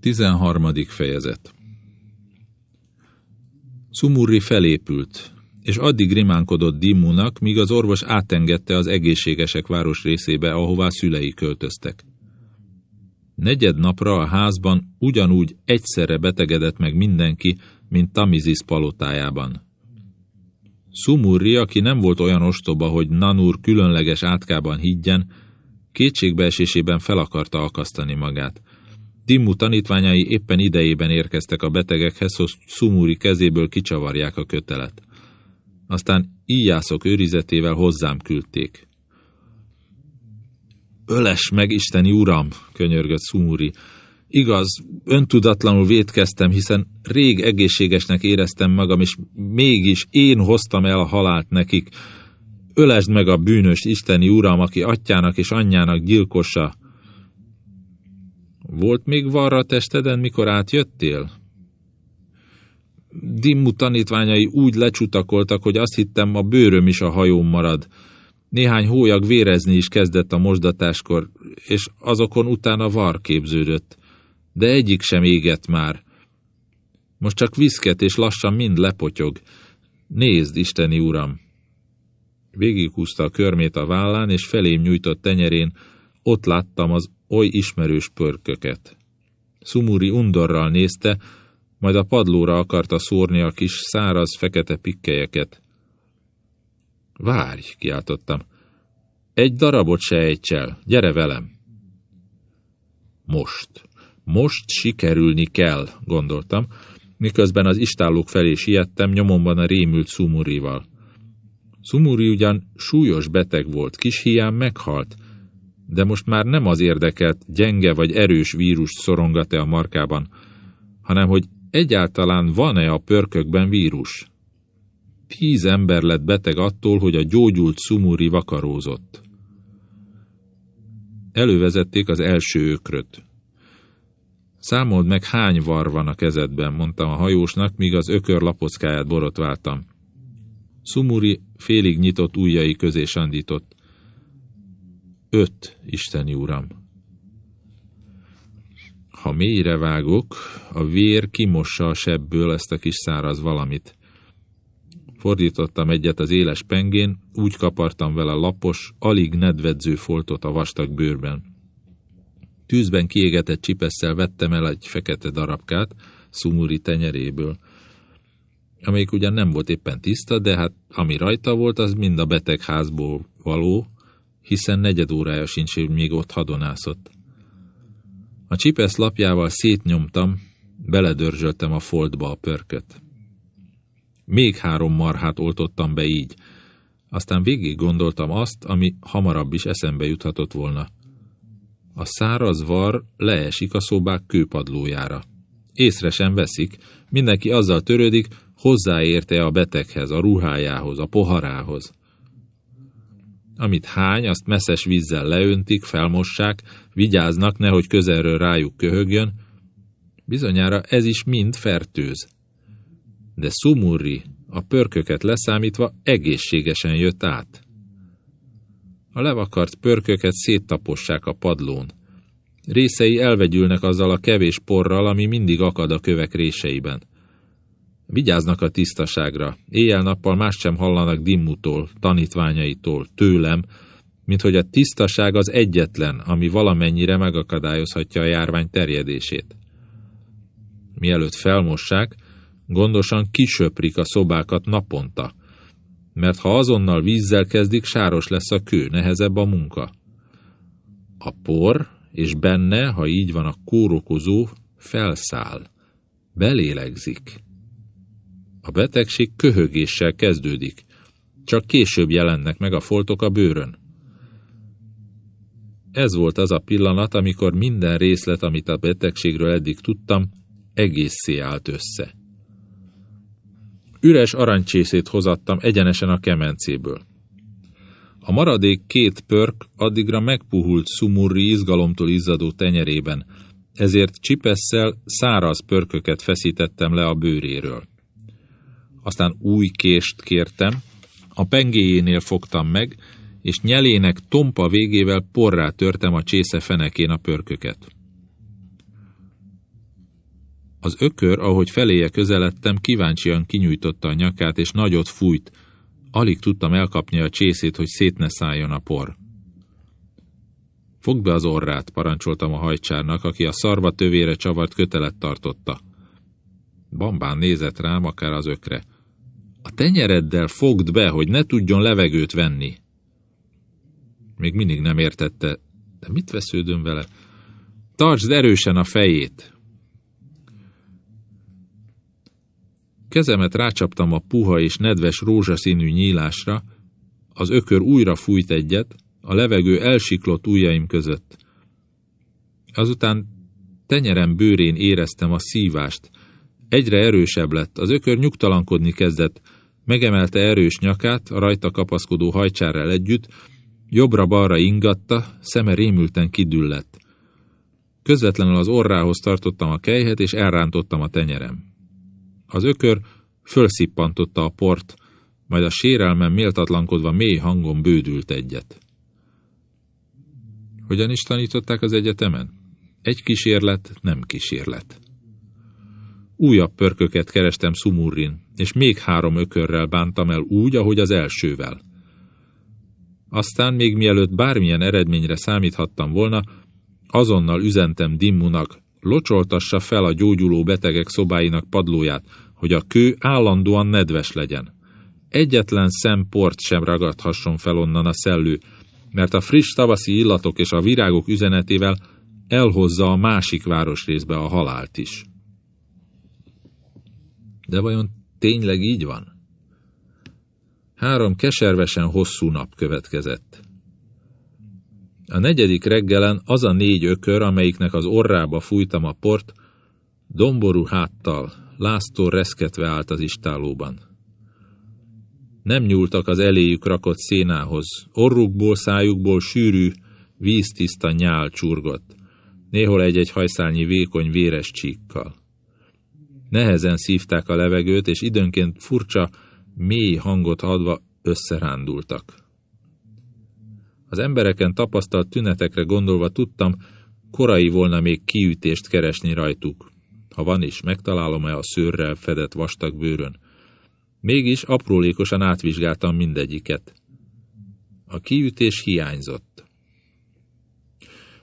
13. fejezet Sumurri felépült, és addig rimánkodott Dimmunak, míg az orvos átengedte az egészségesek város részébe, ahová szülei költöztek. Negyed napra a házban ugyanúgy egyszerre betegedett meg mindenki, mint Tamizis palotájában. Sumurri, aki nem volt olyan ostoba, hogy Nanur különleges átkában higgyen, kétségbeesésében fel akarta akasztani magát. Dimmu tanítványai éppen idejében érkeztek a betegekhez, hogy Sumuri kezéből kicsavarják a kötelet. Aztán íjászok őrizetével hozzám küldték. Öles meg, isteni uram, könyörgött Sumuri. Igaz, öntudatlanul védkeztem, hiszen rég egészségesnek éreztem magam, és mégis én hoztam el a halált nekik. Ölesd meg a bűnös isteni uram, aki atyának és anyjának gyilkosa. Volt még varra testeden, mikor átjöttél? Dimmu tanítványai úgy lecsutakoltak, hogy azt hittem, a bőröm is a hajón marad. Néhány hólyag vérezni is kezdett a mosdatáskor, és azokon utána var képződött. De egyik sem égett már. Most csak viszket, és lassan mind lepotyog. Nézd, isteni uram! Végighúzta a körmét a vállán, és felém nyújtott tenyerén, ott láttam az oly ismerős pörköket. Sumuri undorral nézte, majd a padlóra akarta szórni a kis száraz, fekete pikkelyeket. Várj, kiáltottam. Egy darabot se ejtsel, gyere velem. Most, most sikerülni kell, gondoltam, miközben az istállók felé siettem nyomomban a rémült Sumurival. Sumuri ugyan súlyos beteg volt, kis hián meghalt, de most már nem az érdekelt, gyenge vagy erős vírust szorongat-e a markában, hanem hogy egyáltalán van-e a pörkökben vírus. Tíz ember lett beteg attól, hogy a gyógyult Sumuri vakarózott. Elővezették az első ökröt. Számold meg, hány var van a kezedben, mondtam a hajósnak, míg az ökör lapockáját borotváltam. Sumuri félig nyitott ujjai közé sandított. Öt, Isteni Uram. Ha mélyre vágok, a vér kimossa a sebből ezt a kis száraz valamit. Fordítottam egyet az éles pengén, úgy kapartam vele lapos, alig nedvedző foltot a vastag bőrben. Tűzben kiégetett csipesszel vettem el egy fekete darabkát, szumuri tenyeréből, amelyik ugyan nem volt éppen tiszta, de hát ami rajta volt, az mind a betegházból való, hiszen negyed órája sincs, hogy még ott hadonászott. A csipesz lapjával szétnyomtam, beledörzsöltem a foltba a pörköt. Még három marhát oltottam be így, aztán végig gondoltam azt, ami hamarabb is eszembe juthatott volna. A száraz var leesik a szobák kőpadlójára. Észre sem veszik, mindenki azzal törődik, hozzáérte a beteghez, a ruhájához, a poharához. Amit hány, azt messzes vízzel leöntik, felmossák, vigyáznak, nehogy közelről rájuk köhögjön. Bizonyára ez is mind fertőz. De Sumurri, a pörköket leszámítva, egészségesen jött át. A levakart pörköket széttapossák a padlón. Részei elvegyülnek azzal a kevés porral, ami mindig akad a kövek réseiben. Vigyáznak a tisztaságra. Éjjel-nappal más sem hallanak Dimmutól, tanítványaitól, tőlem, mint hogy a tisztaság az egyetlen, ami valamennyire megakadályozhatja a járvány terjedését. Mielőtt felmossák, gondosan kisöprik a szobákat naponta, mert ha azonnal vízzel kezdik, sáros lesz a kő, nehezebb a munka. A por, és benne, ha így van a kórokozó, felszáll, belélegzik. A betegség köhögéssel kezdődik, csak később jelennek meg a foltok a bőrön. Ez volt az a pillanat, amikor minden részlet, amit a betegségről eddig tudtam, egészé állt össze. Üres arancsészét hozattam egyenesen a kemencéből. A maradék két pörk addigra megpuhult szumurri izgalomtól izzadó tenyerében, ezért csipesszel száraz pörköket feszítettem le a bőréről aztán új kést kértem, a pengéjénél fogtam meg, és nyelének tompa végével porrá törtem a csésze fenekén a pörköket. Az ökör, ahogy feléje közeledtem, kíváncsian kinyújtotta a nyakát, és nagyot fújt. Alig tudtam elkapni a csészét, hogy szét szálljon a por. Fogd be az orrát, parancsoltam a hajcsárnak, aki a szarva tövére csavart kötelet tartotta. Bambán nézett rám, akár az ökre. A tenyereddel fogd be, hogy ne tudjon levegőt venni. Még mindig nem értette, de mit vesződöm vele? Tartsd erősen a fejét! Kezemet rácsaptam a puha és nedves rózsaszínű nyílásra, az ökör újra fújt egyet, a levegő elsiklott ujjaim között. Azután tenyerem bőrén éreztem a szívást. Egyre erősebb lett, az ökör nyugtalankodni kezdett, megemelte erős nyakát, a rajta kapaszkodó hajcsárral együtt, jobbra-balra ingatta, szeme rémülten kidüllett. Közvetlenül az orrához tartottam a kejhet, és elrántottam a tenyerem. Az ökör fölszippantotta a port, majd a sérelmem méltatlankodva mély hangon bődült egyet. Hogyan is tanították az egyetemen? Egy kísérlet, nem kísérlet. Újabb pörköket kerestem Sumurrin, és még három ökörrel bántam el úgy, ahogy az elsővel. Aztán még mielőtt bármilyen eredményre számíthattam volna, azonnal üzentem Dimmunak, locsoltassa fel a gyógyuló betegek szobáinak padlóját, hogy a kő állandóan nedves legyen. Egyetlen szemport sem ragadhasson fel onnan a szellő, mert a friss tavaszi illatok és a virágok üzenetével elhozza a másik városrészbe a halált is. De vajon tényleg így van? Három keservesen hosszú nap következett. A negyedik reggelen az a négy ökör, amelyiknek az orrába fújtam a port, domború háttal, láztól reszketve állt az istálóban. Nem nyúltak az eléjük rakott szénához, orrukból, szájukból sűrű, víztiszta nyál csurgott, néhol egy-egy hajszálnyi vékony véres csíkkal. Nehezen szívták a levegőt, és időnként furcsa, mély hangot adva összerándultak. Az embereken tapasztalt tünetekre gondolva tudtam, korai volna még kiütést keresni rajtuk. Ha van is, megtalálom-e a szőrrel fedett vastag bőrön. Mégis aprólékosan átvizsgáltam mindegyiket. A kiütés hiányzott.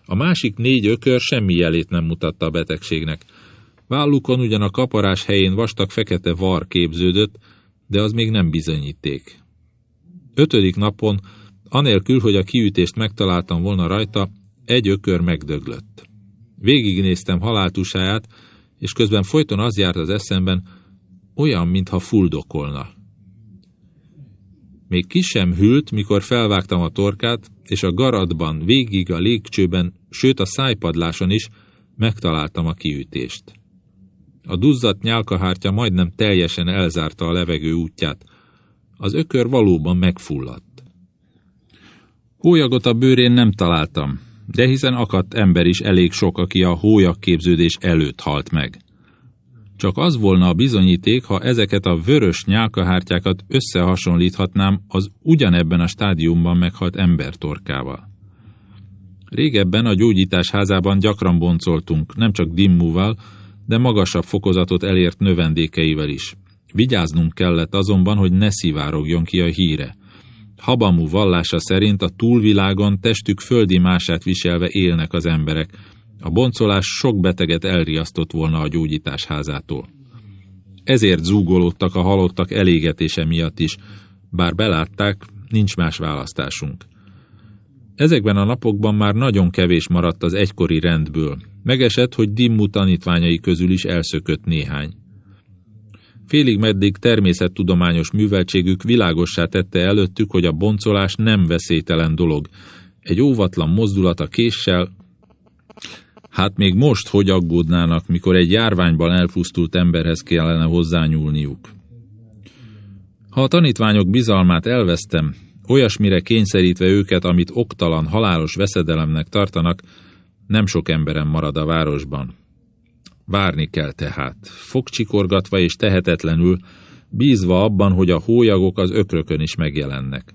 A másik négy ökör semmi jelét nem mutatta a betegségnek. Vállukon ugyan a kaparás helyén vastag fekete var képződött, de az még nem bizonyíték. Ötödik napon, anélkül, hogy a kiütést megtaláltam volna rajta, egy ökör megdöglött. Végignéztem haláltusáját, és közben folyton az járt az eszemben, olyan, mintha fuldokolna. Még ki sem hűlt, mikor felvágtam a torkát, és a garadban, végig a légcsőben, sőt a szájpadláson is megtaláltam a kiütést. A duzzadt nyálkahártya majdnem teljesen elzárta a levegő útját. Az ökör valóban megfulladt. Hólyagot a bőrén nem találtam, de hiszen akadt ember is elég sok, aki a képződés előtt halt meg. Csak az volna a bizonyíték, ha ezeket a vörös nyálkahártyákat összehasonlíthatnám az ugyanebben a stádiumban meghalt embertorkával. Régebben a gyógyítás házában gyakran boncoltunk, nem csak dimmúval, de magasabb fokozatot elért növendékeivel is. Vigyáznunk kellett azonban, hogy ne szivárogjon ki a híre. Habamú vallása szerint a túlvilágon testük földi mását viselve élnek az emberek, a boncolás sok beteget elriasztott volna a gyógyítás házától. Ezért zúgolódtak a halottak elégetése miatt is, bár belátták, nincs más választásunk. Ezekben a napokban már nagyon kevés maradt az egykori rendből. Megesett, hogy Dimmu tanítványai közül is elszökött néhány. Félig meddig természettudományos műveltségük világossá tette előttük, hogy a boncolás nem veszélytelen dolog. Egy óvatlan mozdulat a késsel, Hát még most hogy aggódnának, mikor egy járványban elpusztult emberhez kellene hozzányúlniuk. Ha a tanítványok bizalmát elvesztem, olyasmire kényszerítve őket, amit oktalan, halálos veszedelemnek tartanak, nem sok emberem marad a városban. Várni kell tehát, fogcsikorgatva és tehetetlenül, bízva abban, hogy a hólyagok az ökrökön is megjelennek.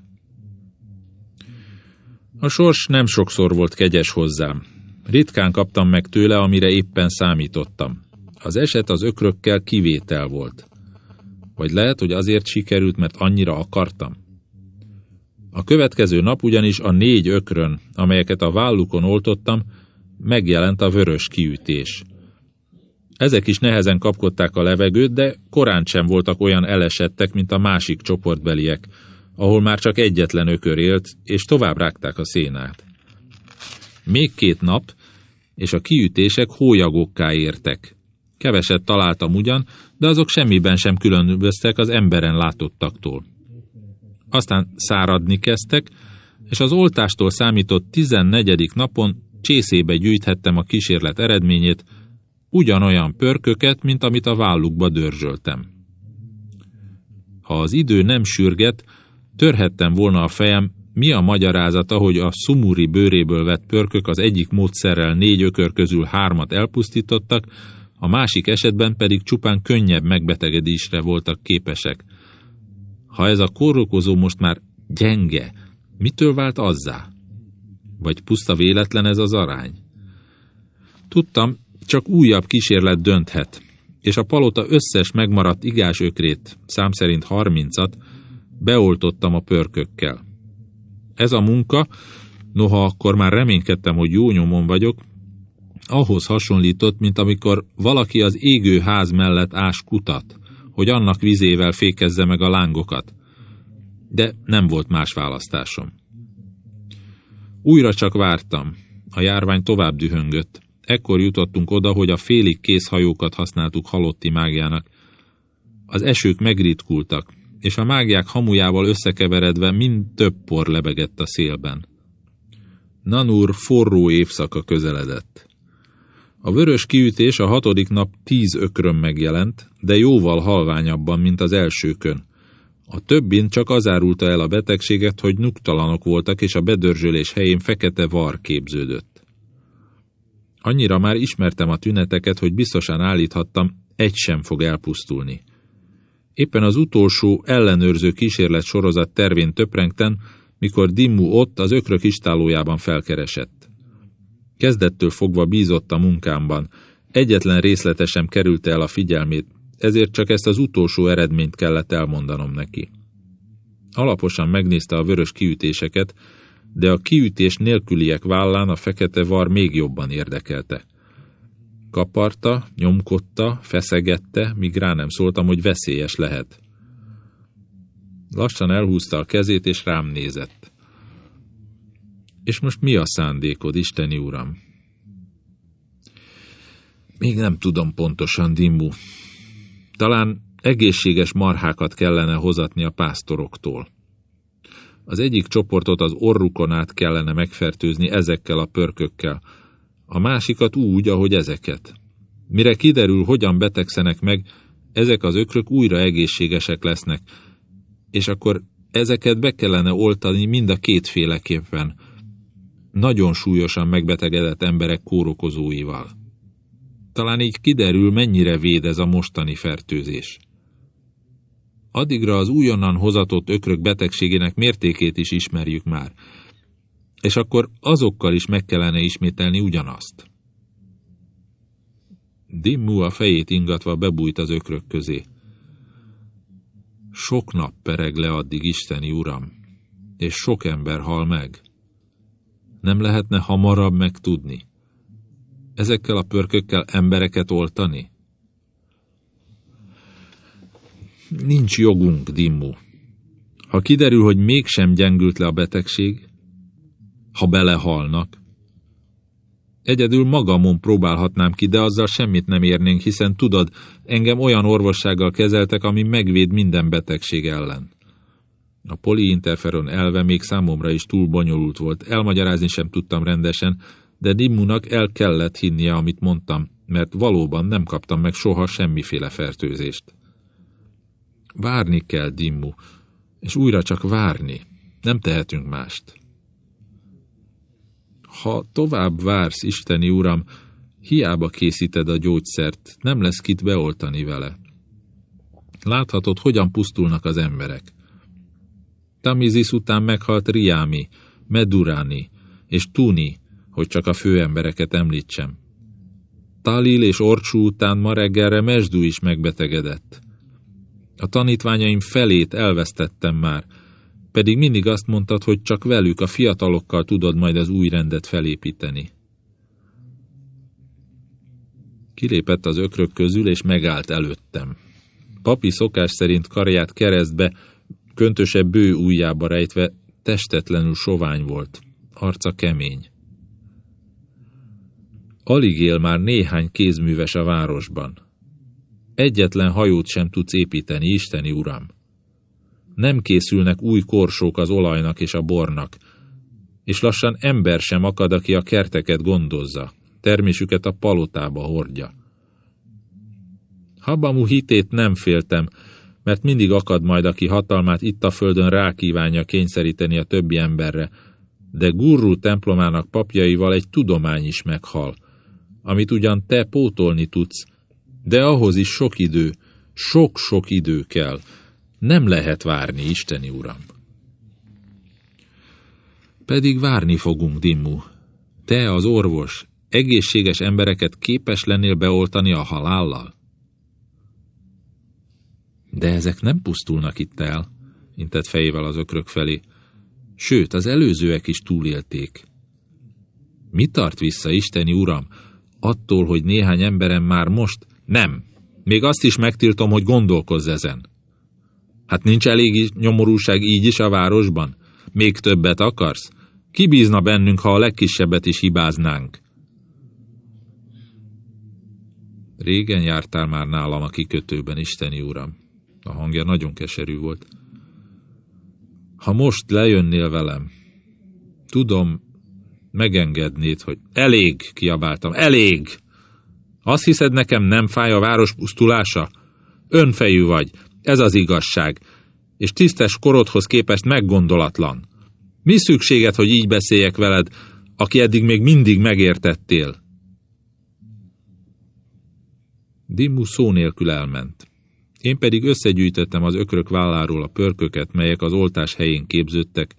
A sors nem sokszor volt kegyes hozzám, Ritkán kaptam meg tőle, amire éppen számítottam. Az eset az ökrökkel kivétel volt. Vagy lehet, hogy azért sikerült, mert annyira akartam. A következő nap ugyanis a négy ökrön, amelyeket a vállukon oltottam, megjelent a vörös kiütés. Ezek is nehezen kapkodták a levegőt, de korán sem voltak olyan elesettek, mint a másik csoportbeliek, ahol már csak egyetlen ökör élt, és tovább rágták a szénát. Még két nap, és a kiütések hólyagokká értek. Keveset találtam ugyan, de azok semmiben sem különböztek az emberen látottaktól. Aztán száradni kezdtek, és az oltástól számított 14. napon csészébe gyűjthettem a kísérlet eredményét, ugyanolyan pörköket, mint amit a vállukba dörzsöltem. Ha az idő nem sürget, törhettem volna a fejem, mi a magyarázata, hogy a szumuri bőréből vett pörkök az egyik módszerrel négy ökör közül hármat elpusztítottak, a másik esetben pedig csupán könnyebb megbetegedésre voltak képesek. Ha ez a kórokozó most már gyenge, mitől vált azzá? Vagy puszta véletlen ez az arány? Tudtam, csak újabb kísérlet dönthet, és a palota összes megmaradt igás ökrét, szám szerint harmincat, beoltottam a pörkökkel. Ez a munka, noha akkor már reménykedtem, hogy jó nyomon vagyok, ahhoz hasonlított, mint amikor valaki az égő ház mellett ás kutat, hogy annak vizével fékezze meg a lángokat. De nem volt más választásom. Újra csak vártam. A járvány tovább dühöngött. Ekkor jutottunk oda, hogy a félig kész hajókat használtuk halotti mágiának. Az esők megritkultak, és a mágiák hamujával összekeveredve mind több por lebegett a szélben. Nanur forró évszaka közeledett. A vörös kiütés a hatodik nap tíz ökrön megjelent, de jóval halványabban, mint az elsőkön. A többin csak az árulta el a betegséget, hogy nyugtalanok voltak, és a bedörzsölés helyén fekete var képződött. Annyira már ismertem a tüneteket, hogy biztosan állíthattam, egy sem fog elpusztulni. Éppen az utolsó ellenőrző kísérlet sorozat tervén töprengten, mikor Dimmu ott az ökrök istálójában felkeresett. Kezdettől fogva bízott a munkámban, egyetlen részlete sem kerülte el a figyelmét, ezért csak ezt az utolsó eredményt kellett elmondanom neki. Alaposan megnézte a vörös kiütéseket, de a kiütés nélküliek vállán a fekete var még jobban érdekelte. Kaparta, nyomkodta, feszegette, míg rá nem szóltam, hogy veszélyes lehet. Lassan elhúzta a kezét, és rám nézett. És most mi a szándékod, Isteni Uram? Még nem tudom pontosan, Dimmu. Talán egészséges marhákat kellene hozatni a pásztoroktól. Az egyik csoportot az orrukon át kellene megfertőzni ezekkel a pörkökkel, a másikat úgy, ahogy ezeket. Mire kiderül, hogyan betegszenek meg, ezek az ökrök újra egészségesek lesznek, és akkor ezeket be kellene oltani mind a kétféleképpen, nagyon súlyosan megbetegedett emberek kórokozóival. Talán így kiderül, mennyire véd ez a mostani fertőzés. Addigra az újonnan hozatott ökrök betegségének mértékét is ismerjük már, és akkor azokkal is meg kellene ismételni ugyanazt. Dimmu a fejét ingatva bebújt az ökrök közé. Sok nap pereg le addig, Isteni Uram, és sok ember hal meg. Nem lehetne hamarabb megtudni? Ezekkel a pörkökkel embereket oltani? Nincs jogunk, Dimmu. Ha kiderül, hogy mégsem gyengült le a betegség, ha belehalnak. Egyedül magamon próbálhatnám ki, de azzal semmit nem érnénk, hiszen tudod, engem olyan orvossággal kezeltek, ami megvéd minden betegség ellen. A poliinterferon elve még számomra is túl bonyolult volt, elmagyarázni sem tudtam rendesen, de Dimmunak el kellett hinnie, amit mondtam, mert valóban nem kaptam meg soha semmiféle fertőzést. Várni kell, Dimmu, és újra csak várni. Nem tehetünk mást. Ha tovább vársz, Isteni Uram, hiába készíted a gyógyszert, nem lesz kit beoltani vele. Láthatod, hogyan pusztulnak az emberek. Tamizis után meghalt Riámi, Medurani és Tuni, hogy csak a főembereket említsem. Talil és Orcsú után ma reggelre Mesdú is megbetegedett. A tanítványaim felét elvesztettem már, pedig mindig azt mondtad, hogy csak velük, a fiatalokkal tudod majd az új rendet felépíteni. Kilépett az ökrök közül, és megállt előttem. Papi szokás szerint karját keresztbe, köntösebb bő ujjába rejtve, testetlenül sovány volt, arca kemény. Alig él már néhány kézműves a városban. Egyetlen hajót sem tudsz építeni, Isteni Uram. Nem készülnek új korsók az olajnak és a bornak, és lassan ember sem akad, aki a kerteket gondozza, termésüket a palotába hordja. Habamu hitét nem féltem, mert mindig akad majd, aki hatalmát itt a földön rákívánja kényszeríteni a többi emberre, de Gurru templomának papjaival egy tudomány is meghal, amit ugyan te pótolni tudsz, de ahhoz is sok idő, sok-sok idő kell. Nem lehet várni, Isteni Uram. Pedig várni fogunk, Dimmu. Te, az orvos, egészséges embereket képes lennél beoltani a halállal? De ezek nem pusztulnak itt el, intett fejével az ökrök felé. Sőt, az előzőek is túlélték. Mi tart vissza, Isteni Uram, attól, hogy néhány emberem már most nem. Még azt is megtiltom, hogy gondolkozz ezen. Hát nincs elég nyomorúság így is a városban? Még többet akarsz? Ki bízna bennünk, ha a legkisebbet is hibáznánk? Régen jártál már nálam a kikötőben, Isteni Uram. A hangja nagyon keserű volt. Ha most lejönnél velem, tudom, megengednéd, hogy elég, kiabáltam, elég! Azt hiszed nekem nem fáj a város pusztulása? Önfejű vagy, ez az igazság, és tisztes korodhoz képest meggondolatlan. Mi szükséged, hogy így beszéljek veled, aki eddig még mindig megértettél? Dimmu szó nélkül elment. Én pedig összegyűjtöttem az ökrök válláról a pörköket, melyek az oltás helyén képződtek,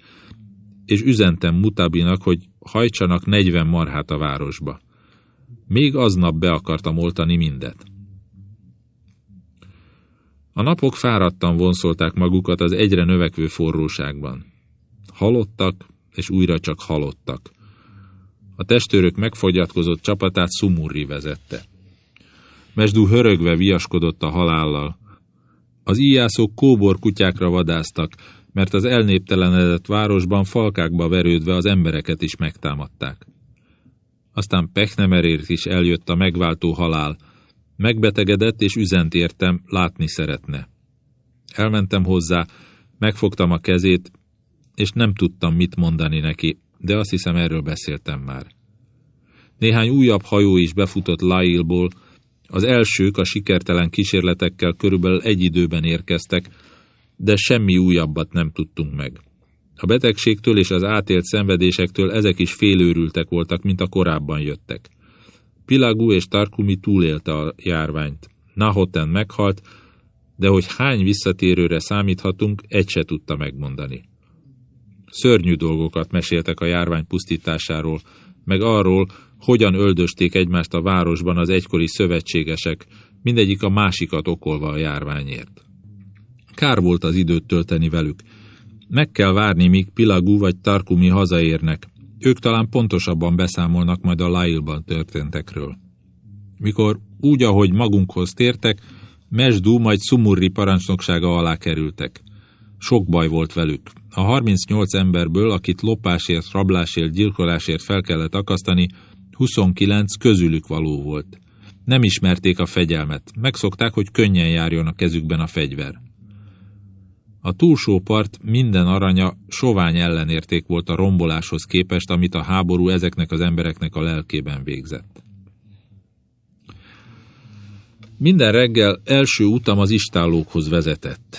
és üzentem Mutabinak, hogy hajtsanak negyven marhát a városba. Még aznap be akartam oltani mindet. A napok fáradtan vonszolták magukat az egyre növekvő forróságban. Halottak, és újra csak halottak. A testőrök megfogyatkozott csapatát Sumurri vezette. Mesdú hörögve viaskodott a halállal. Az íjászok kóbor kutyákra vadáztak, mert az elnéptelenedett városban falkákba verődve az embereket is megtámadták. Aztán Pechnemerért is eljött a megváltó halál. Megbetegedett és üzent értem, látni szeretne. Elmentem hozzá, megfogtam a kezét, és nem tudtam mit mondani neki, de azt hiszem erről beszéltem már. Néhány újabb hajó is befutott Lailból, az elsők a sikertelen kísérletekkel körülbelül egy időben érkeztek, de semmi újabbat nem tudtunk meg. A betegségtől és az átélt szenvedésektől ezek is félőrültek voltak, mint a korábban jöttek. Pilagú és Tarkumi túlélte a járványt. Nahoten meghalt, de hogy hány visszatérőre számíthatunk, egy se tudta megmondani. Szörnyű dolgokat meséltek a járvány pusztításáról, meg arról, hogyan öldösték egymást a városban az egykori szövetségesek, mindegyik a másikat okolva a járványért. Kár volt az időt tölteni velük. Meg kell várni, míg Pilagú vagy Tarkumi hazaérnek. Ők talán pontosabban beszámolnak majd a Lailban történtekről. Mikor úgy, ahogy magunkhoz tértek, Mesdú majd Sumurri parancsnoksága alá kerültek. Sok baj volt velük. A 38 emberből, akit lopásért, rablásért, gyilkolásért fel kellett akasztani, 29 közülük való volt. Nem ismerték a fegyelmet, megszokták, hogy könnyen járjon a kezükben a fegyver. A túlsó part minden aranya sovány ellenérték volt a romboláshoz képest, amit a háború ezeknek az embereknek a lelkében végzett. Minden reggel első utam az istállókhoz vezetett.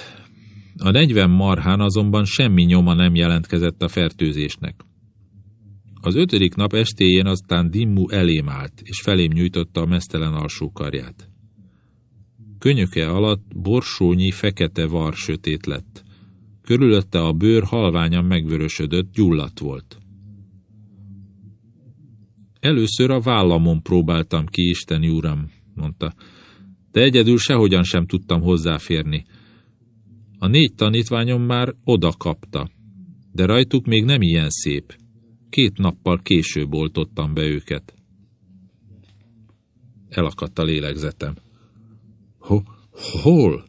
A 40 marhán azonban semmi nyoma nem jelentkezett a fertőzésnek. Az ötödik nap estéjén aztán Dimmu elém állt, és felém nyújtotta a mesztelen alsó karját. Könyöke alatt borsónyi fekete var sötét lett. Körülötte a bőr halványan megvörösödött, gyulladt volt. Először a vállamon próbáltam ki, Isteni Uram, mondta, de egyedül sehogyan sem tudtam hozzáférni. A négy tanítványom már oda kapta, de rajtuk még nem ilyen szép. Két nappal később oltottam be őket. Elakadt a lélegzetem. Ho, hol?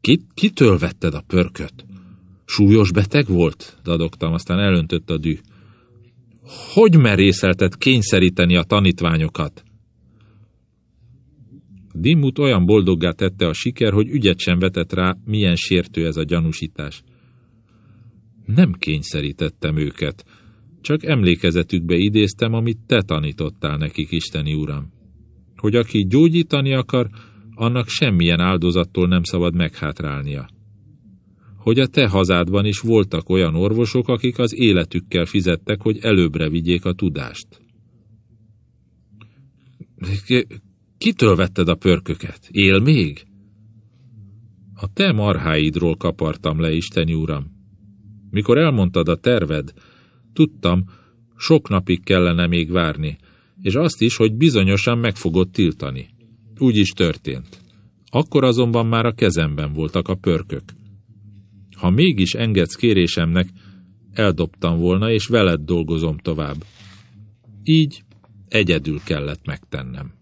Ki, kitől vetted a pörköt? Súlyos beteg volt? dadogtam, aztán elöntött a dű. Hogy merészelted kényszeríteni a tanítványokat? Dimmut olyan boldoggá tette a siker, hogy ügyet sem vetett rá, milyen sértő ez a gyanúsítás. Nem kényszerítettem őket, csak emlékezetükbe idéztem, amit te tanítottál nekik, Isteni Uram. Hogy aki gyógyítani akar, annak semmilyen áldozattól nem szabad meghátrálnia. Hogy a te hazádban is voltak olyan orvosok, akik az életükkel fizettek, hogy előbbre vigyék a tudást. Kitől vetted a pörköket? Él még? A te marháidról kapartam le, Isteni Uram. Mikor elmondtad a terved, tudtam, sok napig kellene még várni, és azt is, hogy bizonyosan meg fogod tiltani. Úgy is történt. Akkor azonban már a kezemben voltak a pörkök. Ha mégis engedsz kérésemnek, eldobtam volna, és veled dolgozom tovább. Így egyedül kellett megtennem.